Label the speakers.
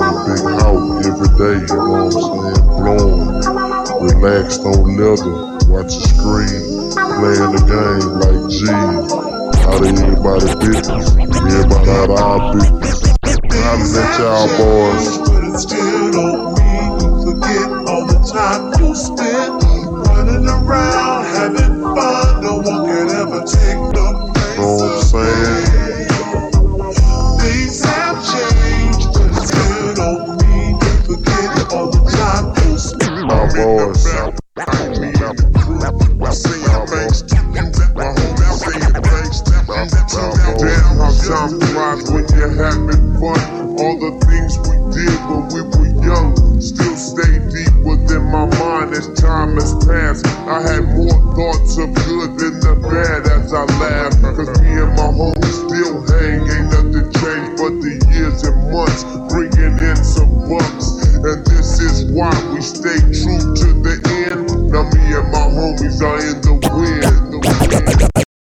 Speaker 1: big house every day, you know what I'm saying? Blowing, relaxed on leather, watch the screen, playing the game like G. Out of everybody's business, everybody out of our business. Holla at y'all boys. Boys.
Speaker 2: When you're having fun. All the things we did when we were young still stay deep within my mind as time has passed. I had more thoughts of good than the bad as I laugh. Cause me and my homies why we stay true to the end. Now me and my homies are in the.